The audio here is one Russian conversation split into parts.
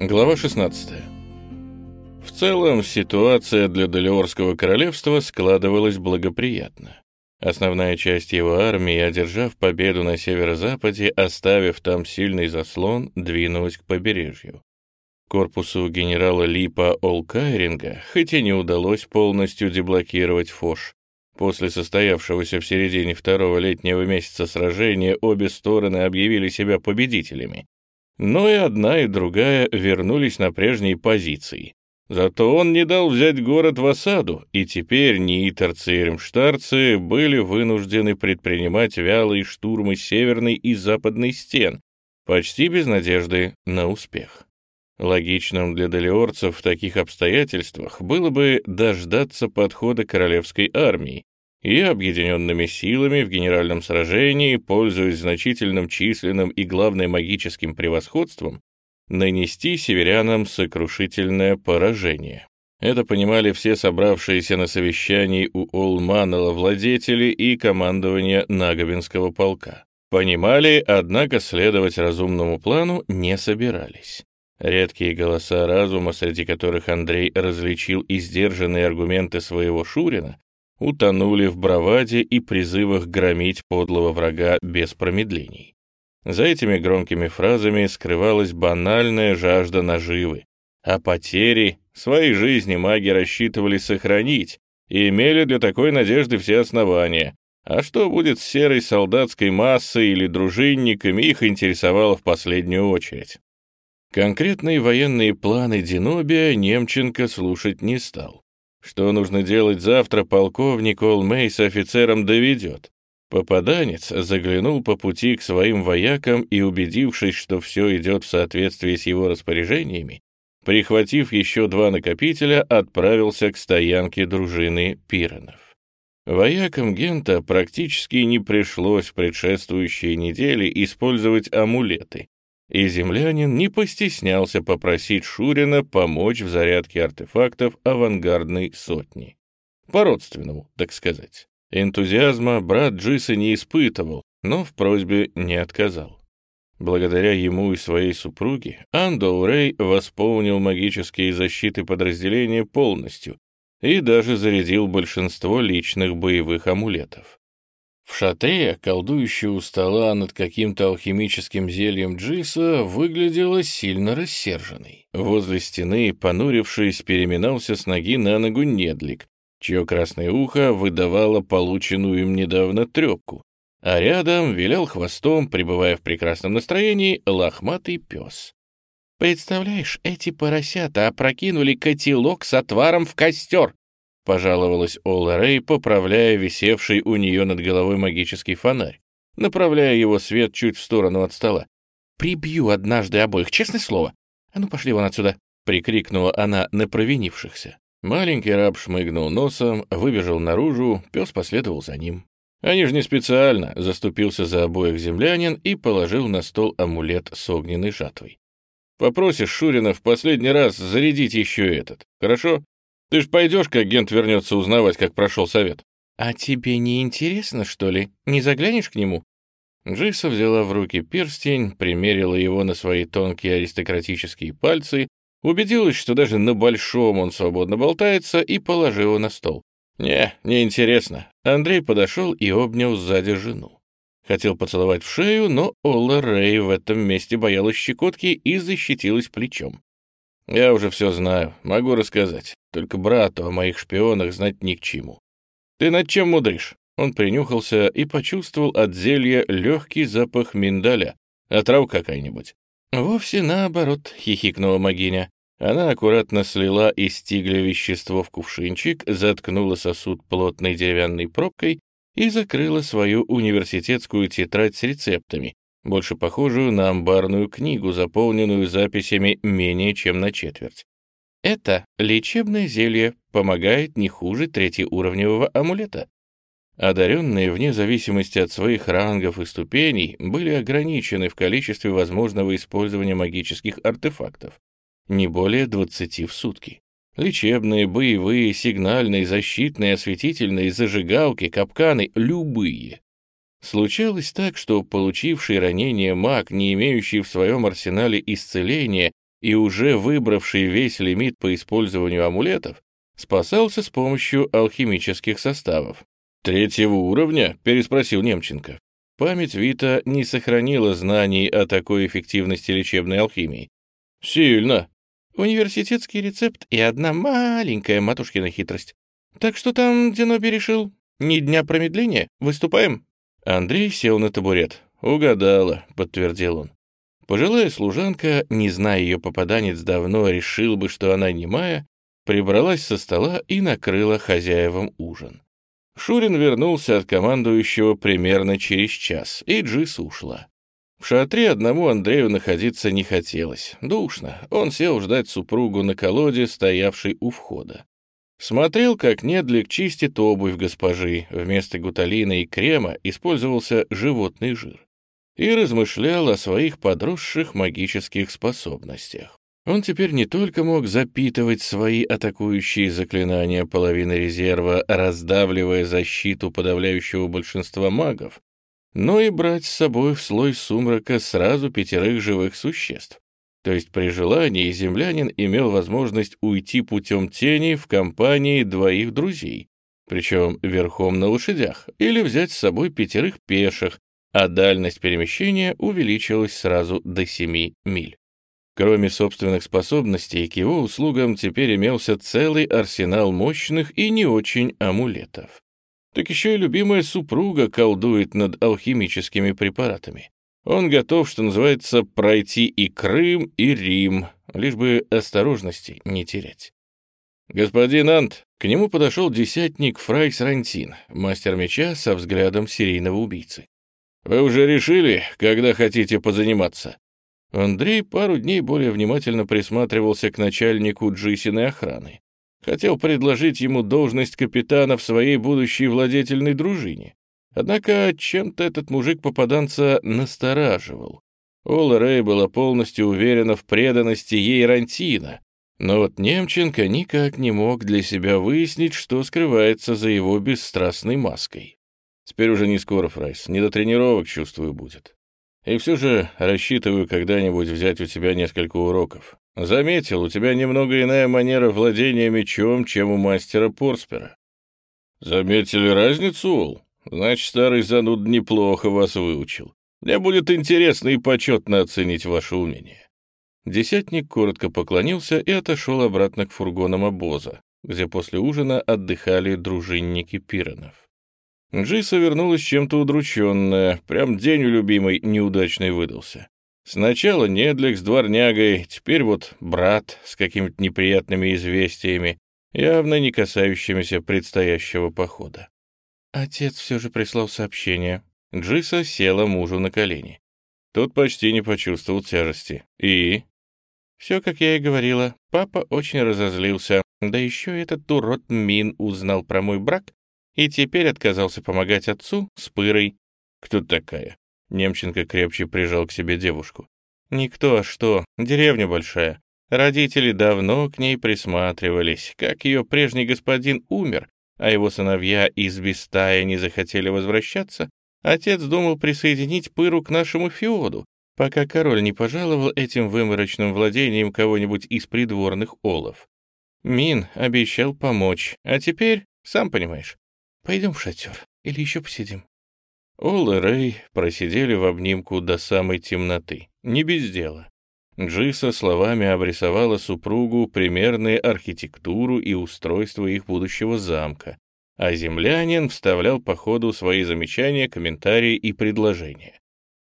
Глава 16. В целом, ситуация для Делиорского королевства складывалась благоприятно. Основная часть его армии, одержав победу на северо-западе, оставив там сильный заслон, двинулась к побережью. Корпусу генерала Липа Олкайринга, хоть и не удалось полностью деблокировать Фош, После состоявшегося в середине второго летнего месяца сражения обе стороны объявили себя победителями. Но и одна, и другая вернулись на прежние позиции. Зато он не дал взять город в осаду, и теперь нииторцы и ремштарцы были вынуждены предпринимать вялые штурмы северной и западной стен, почти без надежды на успех. Логичным для долиорцев в таких обстоятельствах было бы дождаться подхода королевской армии, и объединенными силами в генеральном сражении, пользуясь значительным численным и, главное, магическим превосходством, нанести северянам сокрушительное поражение. Это понимали все собравшиеся на совещании у Олманала владетели и командование Наговинского полка. Понимали, однако следовать разумному плану не собирались. Редкие голоса разума, среди которых Андрей различил и сдержанные аргументы своего Шурина, утонули в браваде и призывах громить подлого врага без промедлений. За этими громкими фразами скрывалась банальная жажда наживы, а потери своей жизни маги рассчитывали сохранить и имели для такой надежды все основания. А что будет с серой солдатской массой или дружинниками, их интересовало в последнюю очередь. Конкретные военные планы Динобия Немченко слушать не стал. Что нужно делать завтра, полковник Олмей с офицером доведет. Попаданец заглянул по пути к своим воякам и, убедившись, что все идет в соответствии с его распоряжениями, прихватив еще два накопителя, отправился к стоянке дружины Пиронов. Воякам Гента практически не пришлось в предшествующие недели использовать амулеты, и землянин не постеснялся попросить Шурина помочь в зарядке артефактов авангардной сотни. По-родственному, так сказать. Энтузиазма брат Джиса не испытывал, но в просьбе не отказал. Благодаря ему и своей супруге Андо Рэй восполнил магические защиты подразделения полностью и даже зарядил большинство личных боевых амулетов. В шатре, колдующая у стола над каким-то алхимическим зельем Джиса, выглядела сильно рассерженной. Возле стены, понурившись, переминался с ноги на ногу недлик, чье красное ухо выдавало полученную им недавно трепку, а рядом вилял хвостом, пребывая в прекрасном настроении, лохматый пес. «Представляешь, эти поросята опрокинули котелок с отваром в костер!» — пожаловалась Ола Рэй, поправляя висевший у нее над головой магический фонарь, направляя его свет чуть в сторону от стола. «Прибью однажды обоих, честное слово! А ну, пошли вон отсюда!» — прикрикнула она на провинившихся. Маленький раб шмыгнул носом, выбежал наружу, пес последовал за ним. Они же не специально, заступился за обоих землянин и положил на стол амулет с огненной жатвой. «Попросишь Шурина в последний раз зарядить еще этот, хорошо?» Ты ж пойдешь, как агент вернется узнавать, как прошел совет. А тебе не интересно, что ли? Не заглянешь к нему? Джиса взяла в руки перстень, примерила его на свои тонкие аристократические пальцы, убедилась, что даже на большом он свободно болтается, и положила на стол. «Не, не интересно. Андрей подошел и обнял сзади жену. Хотел поцеловать в шею, но Ола Рэй в этом месте боялась щекотки и защитилась плечом. «Я уже все знаю, могу рассказать. Только брату о моих шпионах знать ни к чему. Ты над чем мудришь?» Он принюхался и почувствовал от зелья легкий запах миндаля. Отрав какая-нибудь. «Вовсе наоборот», — хихикнула могиня. Она аккуратно слила из тигля вещество в кувшинчик, заткнула сосуд плотной деревянной пробкой и закрыла свою университетскую тетрадь с рецептами, больше похожую на амбарную книгу, заполненную записями менее чем на четверть. Это лечебное зелье помогает не хуже третьеуровневого амулета. Одаренные, вне зависимости от своих рангов и ступеней, были ограничены в количестве возможного использования магических артефактов, не более 20 в сутки. Лечебные, боевые, сигнальные, защитные, осветительные, зажигалки, капканы — любые. Случалось так, что получивший ранение маг, не имеющий в своем арсенале исцеления, и уже выбравший весь лимит по использованию амулетов, спасался с помощью алхимических составов. «Третьего уровня?» — переспросил Немченко. Память Вита не сохранила знаний о такой эффективности лечебной алхимии. «Сильно!» «Университетский рецепт и одна маленькая матушкина хитрость. Так что там Деноби решил? Ни дня промедления? Выступаем?» Андрей сел на табурет. «Угадала», — подтвердил он. Пожилая служанка, не зная ее попаданец давно, решил бы, что она немая, прибралась со стола и накрыла хозяевам ужин. Шурин вернулся от командующего примерно через час, и Джис ушла. В шатре одному Андрею находиться не хотелось. Душно. Он сел ждать супругу на колоде, стоявшей у входа. Смотрел, как Недлик чистит обувь госпожи. Вместо гуталина и крема использовался животный жир. И размышлял о своих подросших магических способностях. Он теперь не только мог запитывать свои атакующие заклинания половины резерва, раздавливая защиту подавляющего большинства магов, но и брать с собой в слой сумрака сразу пятерых живых существ. То есть при желании землянин имел возможность уйти путем тени в компании двоих друзей, причем верхом на лошадях, или взять с собой пятерых пеших, а дальность перемещения увеличилась сразу до 7 миль. Кроме собственных способностей, к его услугам теперь имелся целый арсенал мощных и не очень амулетов. Так еще и любимая супруга колдует над алхимическими препаратами. Он готов, что называется, пройти и Крым, и Рим, лишь бы осторожности не терять. «Господин Ант», к нему подошел десятник Фрайс Рантин, мастер меча со взглядом серийного убийцы. «Вы уже решили, когда хотите позаниматься?» Андрей пару дней более внимательно присматривался к начальнику Джисиной охраны. Хотел предложить ему должность капитана в своей будущей владетельной дружине. Однако чем-то этот мужик попаданца настораживал. Ола Рэй была полностью уверена в преданности ей Рантина, но вот Немченко никак не мог для себя выяснить, что скрывается за его бесстрастной маской. Теперь уже не скоро, Фрайс, не до тренировок, чувствую, будет. И все же рассчитываю когда-нибудь взять у тебя несколько уроков. Заметил, у тебя немного иная манера владения мечом, чем у мастера Порспера. Заметили разницу, Ол? Значит, старый зануд неплохо вас выучил. Мне будет интересно и почетно оценить ваше умение. Десятник коротко поклонился и отошел обратно к фургонам обоза, где после ужина отдыхали дружинники Пиронов. Джиса вернулась чем-то удрученная, прям день у любимой неудачный выдался. Сначала Недлик с дворнягой, теперь вот брат с какими-то неприятными известиями, явно не касающимися предстоящего похода. Отец все же прислал сообщение. Джиса села мужу на колени. Тот почти не почувствовал тяжести. И? Все, как я и говорила, папа очень разозлился. Да еще этот урод Мин узнал про мой брак и теперь отказался помогать отцу с пырой. Кто такая? Немченко крепче прижал к себе девушку. Никто, а что, деревня большая. Родители давно к ней присматривались. Как ее прежний господин умер, а его сыновья из Бестая не захотели возвращаться, отец думал присоединить Пыру к нашему феоду, пока король не пожаловал этим выморочным владением кого-нибудь из придворных олов. Мин обещал помочь, а теперь, сам понимаешь, Пойдем в шатер или еще посидим?» Ол и Рэй просидели в обнимку до самой темноты, не без дела. Джиса словами обрисовала супругу примерные архитектуру и устройство их будущего замка, а землянин вставлял по ходу свои замечания, комментарии и предложения.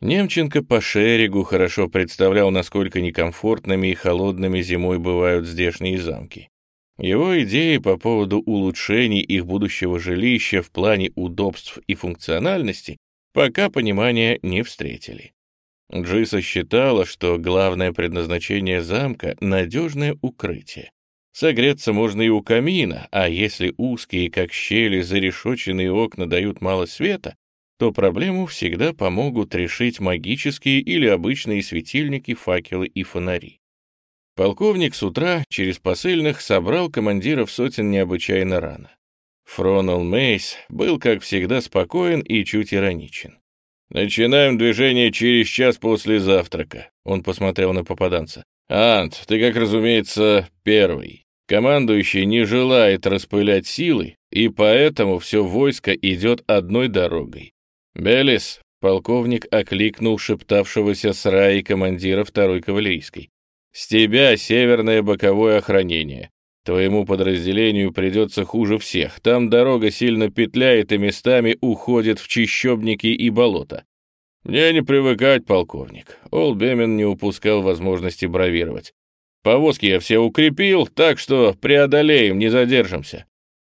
Немченко по шерегу хорошо представлял, насколько некомфортными и холодными зимой бывают здешние замки. Его идеи по поводу улучшений их будущего жилища в плане удобств и функциональности пока понимания не встретили. Джиса считала, что главное предназначение замка — надежное укрытие. Согреться можно и у камина, а если узкие, как щели, зарешоченные окна дают мало света, то проблему всегда помогут решить магические или обычные светильники, факелы и фонари. Полковник с утра через посыльных собрал командиров сотен необычайно рано. Фронал Мейс был, как всегда, спокоен и чуть ироничен. «Начинаем движение через час после завтрака», — он посмотрел на попаданца. Ант, ты, как разумеется, первый. Командующий не желает распылять силы, и поэтому все войско идет одной дорогой. Белис, полковник окликнул шептавшегося с Раи командира второй кавалерийской. С тебя северное боковое охранение. Твоему подразделению придется хуже всех. Там дорога сильно петляет и местами уходит в чищобники и болота. Мне не привыкать, полковник. Олбемен не упускал возможности бравировать. Повозки я все укрепил, так что преодолеем, не задержимся.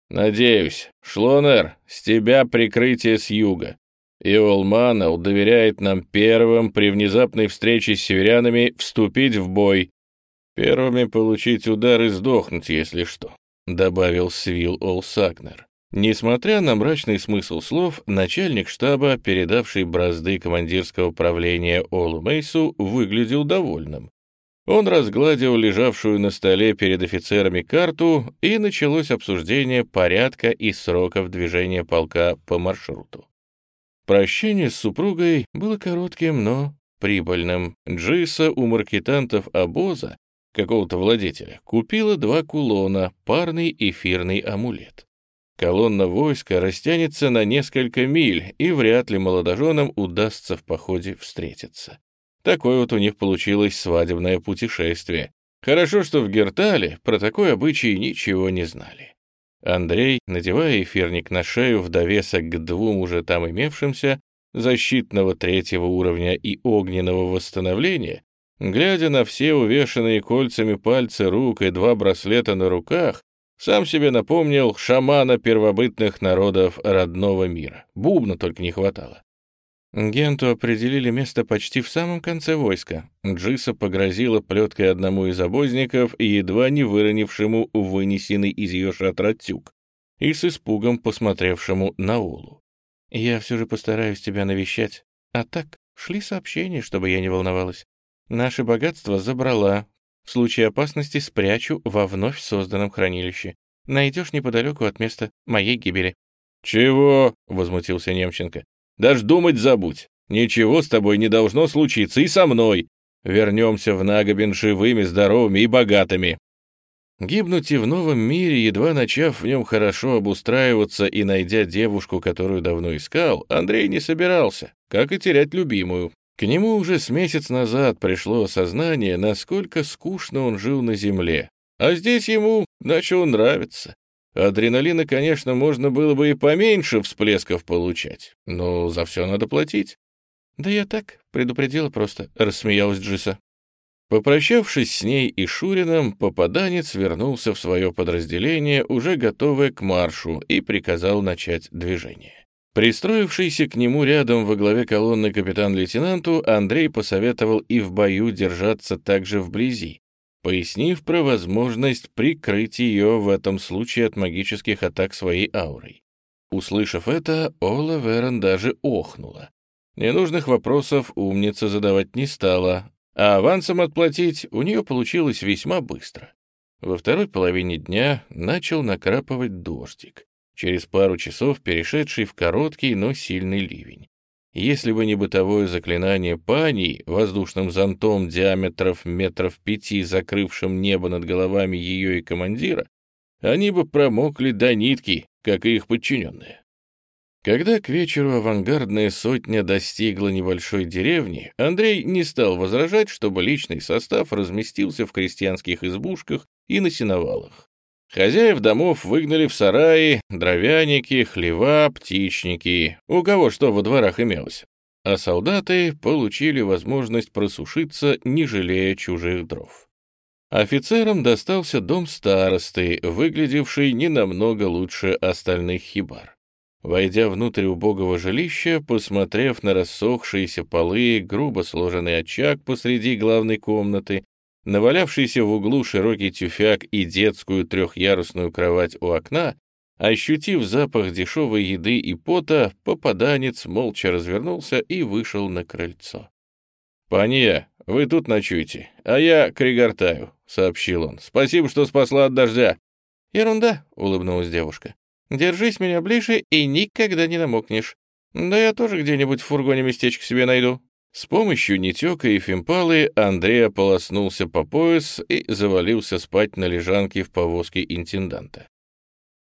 Надеюсь, Шлонер, с тебя прикрытие с юга. И Олманел доверяет нам первым при внезапной встрече с северянами вступить в бой. Первыми получить удар и сдохнуть, если что, добавил Свил Олсагнер. Несмотря на мрачный смысл слов, начальник штаба, передавший бразды командирского правления Олу Мейсу, выглядел довольным. Он разгладил лежавшую на столе перед офицерами карту, и началось обсуждение порядка и сроков движения полка по маршруту. Прощение с супругой было коротким, но прибыльным. Джиса у маркетантов обоза, какого-то владетеля, купила два кулона, парный эфирный амулет. Колонна войска растянется на несколько миль, и вряд ли молодоженам удастся в походе встретиться. Такое вот у них получилось свадебное путешествие. Хорошо, что в Гертале про такой обычай ничего не знали. Андрей, надевая эфирник на шею в довесок к двум уже там имевшимся, защитного третьего уровня и огненного восстановления, глядя на все увешанные кольцами пальцы рук и два браслета на руках, сам себе напомнил шамана первобытных народов родного мира. Бубна только не хватало. Генту определили место почти в самом конце войска. Джиса погрозила плеткой одному из обозников, едва не выронившему вынесенный из ее шатра тюк, и с испугом посмотревшему на Улу. «Я все же постараюсь тебя навещать. А так, шли сообщения, чтобы я не волновалась. Наше богатство забрала. В случае опасности спрячу во вновь созданном хранилище. Найдешь неподалеку от места моей гибели». «Чего?» — возмутился Немченко. Даже думать забудь. Ничего с тобой не должно случиться и со мной. Вернемся в Нагобин живыми, здоровыми и богатыми». Гибнуть и в новом мире, едва начав в нем хорошо обустраиваться и найдя девушку, которую давно искал, Андрей не собирался, как и терять любимую. К нему уже с месяц назад пришло осознание, насколько скучно он жил на земле, а здесь ему начало нравиться. Адреналина, конечно, можно было бы и поменьше всплесков получать, но за все надо платить. «Да я так, предупредила просто», — рассмеялась Джиса. Попрощавшись с ней и Шурином, попаданец вернулся в свое подразделение, уже готовое к маршу, и приказал начать движение. Пристроившийся к нему рядом во главе колонны капитан-лейтенанту, Андрей посоветовал и в бою держаться также вблизи, пояснив про возможность прикрыть ее в этом случае от магических атак своей аурой. Услышав это, Ола Верон даже охнула. Ненужных вопросов умница задавать не стала, а авансом отплатить у нее получилось весьма быстро. Во второй половине дня начал накрапывать дождик, через пару часов перешедший в короткий, но сильный ливень. Если бы не бытовое заклинание пани, воздушным зонтом диаметров метров пяти, закрывшим небо над головами ее и командира, они бы промокли до нитки, как и их подчиненные. Когда к вечеру авангардная сотня достигла небольшой деревни, Андрей не стал возражать, чтобы личный состав разместился в крестьянских избушках и на сеновалах. Хозяев домов выгнали в сараи, дровяники, хлева, птичники, у кого что во дворах имелось. А солдаты получили возможность просушиться, не жалея чужих дров. Офицерам достался дом старосты, выглядевший не намного лучше остальных хибар. Войдя внутрь убогого жилища, посмотрев на рассохшиеся полы, грубо сложенный очаг посреди главной комнаты, навалявшийся в углу широкий тюфяк и детскую трехъярусную кровать у окна, ощутив запах дешевой еды и пота, попаданец молча развернулся и вышел на крыльцо. «Панья, вы тут ночуете, а я кригортаю», — сообщил он. «Спасибо, что спасла от дождя». «Ерунда», — улыбнулась девушка. «Держись меня ближе и никогда не намокнешь. Да я тоже где-нибудь в фургоне местечко себе найду». С помощью нетека и фимпалы Андрей ополоснулся по пояс и завалился спать на лежанке в повозке интенданта.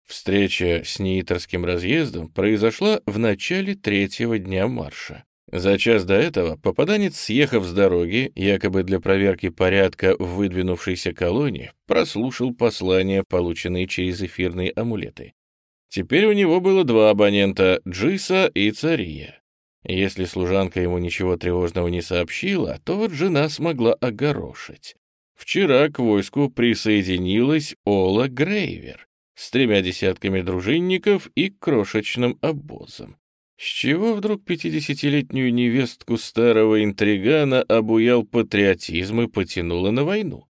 Встреча с Ниитерским разъездом произошла в начале третьего дня марша. За час до этого попаданец, съехав с дороги, якобы для проверки порядка в выдвинувшейся колонии, прослушал послания, полученные через эфирные амулеты. Теперь у него было два абонента — Джиса и Цария. Если служанка ему ничего тревожного не сообщила, то вот жена смогла огорошить. Вчера к войску присоединилась Ола Грейвер с тремя десятками дружинников и крошечным обозом. С чего вдруг пятидесятилетнюю невестку старого интригана обуял патриотизм и потянуло на войну?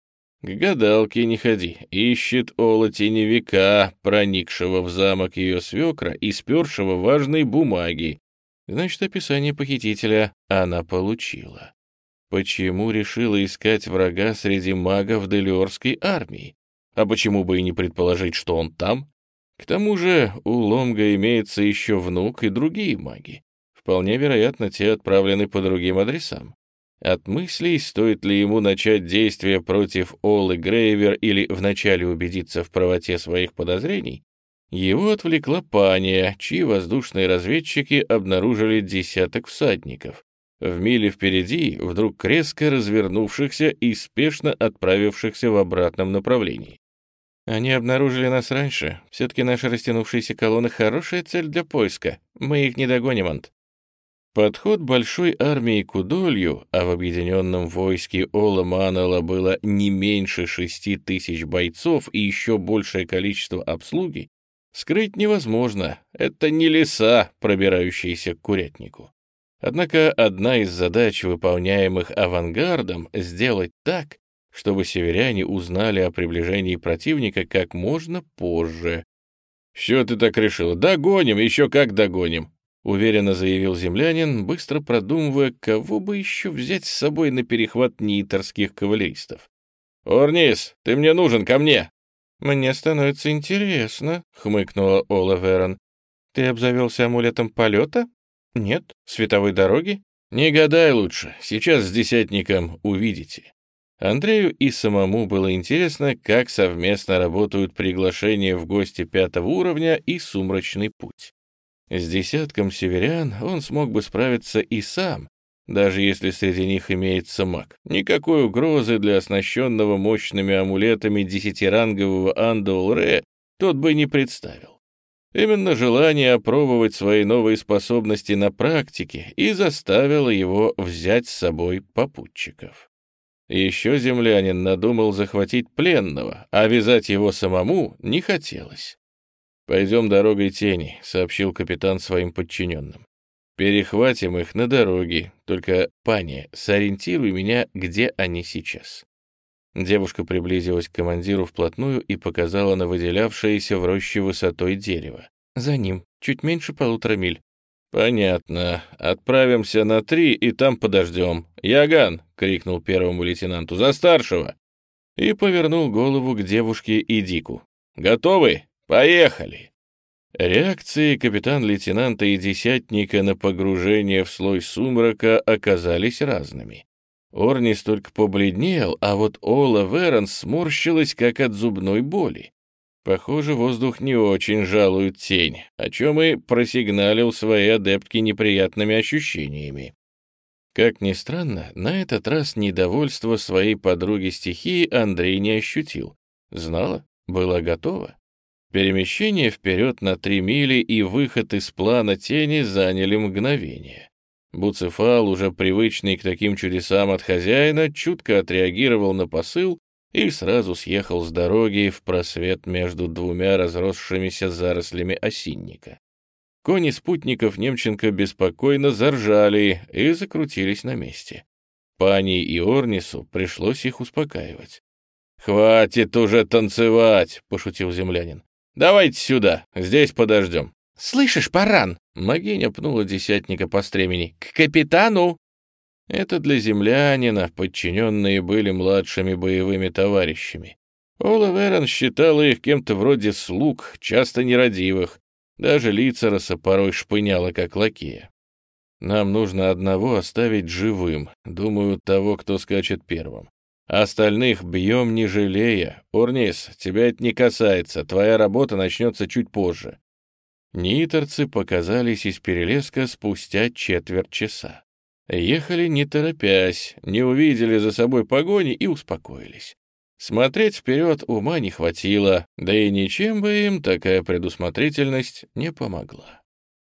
К гадалке не ходи, ищет Ола теневика, проникшего в замок ее свекра и спершего важные бумаги. Значит, описание похитителя она получила. Почему решила искать врага среди магов Делиорской армии? А почему бы и не предположить, что он там? К тому же у Ломга имеется еще внук и другие маги. Вполне вероятно, те отправлены по другим адресам. От мыслей, стоит ли ему начать действия против Олы Грейвер или вначале убедиться в правоте своих подозрений, его отвлекла пания, чьи воздушные разведчики обнаружили десяток всадников. В миле впереди вдруг резко развернувшихся и спешно отправившихся в обратном направлении. Они обнаружили нас раньше. Все-таки наши растянувшиеся колонны — хорошая цель для поиска. Мы их не догоним, Ант. Подход большой армии к Удолью, а в объединенном войске Ола Манала было не меньше шести тысяч бойцов и еще большее количество обслуги, скрыть невозможно. Это не леса, пробирающиеся к курятнику. Однако одна из задач, выполняемых авангардом, сделать так, чтобы северяне узнали о приближении противника как можно позже. «Все ты так решил? Догоним, еще как догоним!» — уверенно заявил землянин, быстро продумывая, кого бы еще взять с собой на перехват нитерских кавалеристов. «Орнис, ты мне нужен, ко мне!» «Мне становится интересно», — хмыкнула Ола Верон. «Ты обзавелся амулетом полета? Нет? Световой дороги?» «Не гадай лучше, сейчас с десятником увидите». Андрею и самому было интересно, как совместно работают приглашения в гости пятого уровня и сумрачный путь. С десятком северян он смог бы справиться и сам, даже если среди них имеется маг. Никакой угрозы для оснащенного мощными амулетами десятирангового Андоул-Ре тот бы не представил. Именно желание опробовать свои новые способности на практике и заставило его взять с собой попутчиков. Еще землянин надумал захватить пленного, а вязать его самому не хотелось. «Пойдем дорогой тени», — сообщил капитан своим подчиненным. «Перехватим их на дороге, только, пани, сориентируй меня, где они сейчас». Девушка приблизилась к командиру вплотную и показала на выделявшееся в роще высотой дерево. «За ним, чуть меньше полутора миль. «Понятно. Отправимся на три и там подождем. Яган!» — крикнул первому лейтенанту. «За старшего!» И повернул голову к девушке и Дику. «Готовы? Поехали!» Реакции капитан-лейтенанта и десятника на погружение в слой сумрака оказались разными. Орнис только побледнел, а вот Ола Верон сморщилась, как от зубной боли. Похоже, воздух не очень жалует тень, о чем и просигналил свои адептки неприятными ощущениями. Как ни странно, на этот раз недовольство своей подруги стихии Андрей не ощутил. Знала, была готова. Перемещение вперед на три мили и выход из плана тени заняли мгновение. Буцефал, уже привычный к таким чудесам от хозяина, чутко отреагировал на посыл и сразу съехал с дороги в просвет между двумя разросшимися зарослями осинника. Кони спутников Немченко беспокойно заржали и закрутились на месте. Пани и Орнису пришлось их успокаивать. «Хватит уже танцевать!» — пошутил землянин. «Давайте сюда, здесь подождем». «Слышишь, паран?» — Магиня пнула десятника по стремени. «К капитану!» Это для землянина подчиненные были младшими боевыми товарищами. Ола Верон считала их кем-то вроде слуг, часто нерадивых. Даже лица порой шпыняла, как лакея. Нам нужно одного оставить живым, думаю, того, кто скачет первым. Остальных бьем не жалея. Урнис, тебя это не касается, твоя работа начнется чуть позже. Ниторцы показались из перелеска спустя четверть часа. Ехали не торопясь, не увидели за собой погони и успокоились. Смотреть вперед ума не хватило, да и ничем бы им такая предусмотрительность не помогла.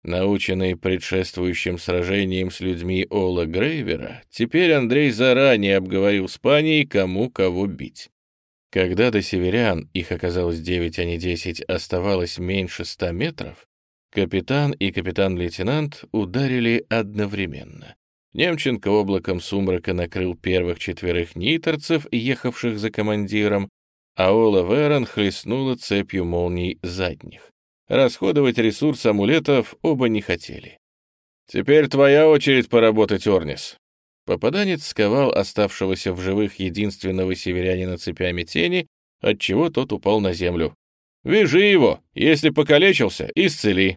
Наученный предшествующим сражением с людьми Ола Грейвера, теперь Андрей заранее обговорил с паней, кому кого бить. Когда до северян, их оказалось девять, а не десять, оставалось меньше ста метров, капитан и капитан-лейтенант ударили одновременно. Немченко облаком сумрака накрыл первых четверых ниторцев, ехавших за командиром, а Ола Верон хлестнула цепью молний задних. Расходовать ресурс амулетов оба не хотели. «Теперь твоя очередь поработать, Орнис». Попаданец сковал оставшегося в живых единственного северянина цепями тени, отчего тот упал на землю. «Вяжи его! Если покалечился, исцели!»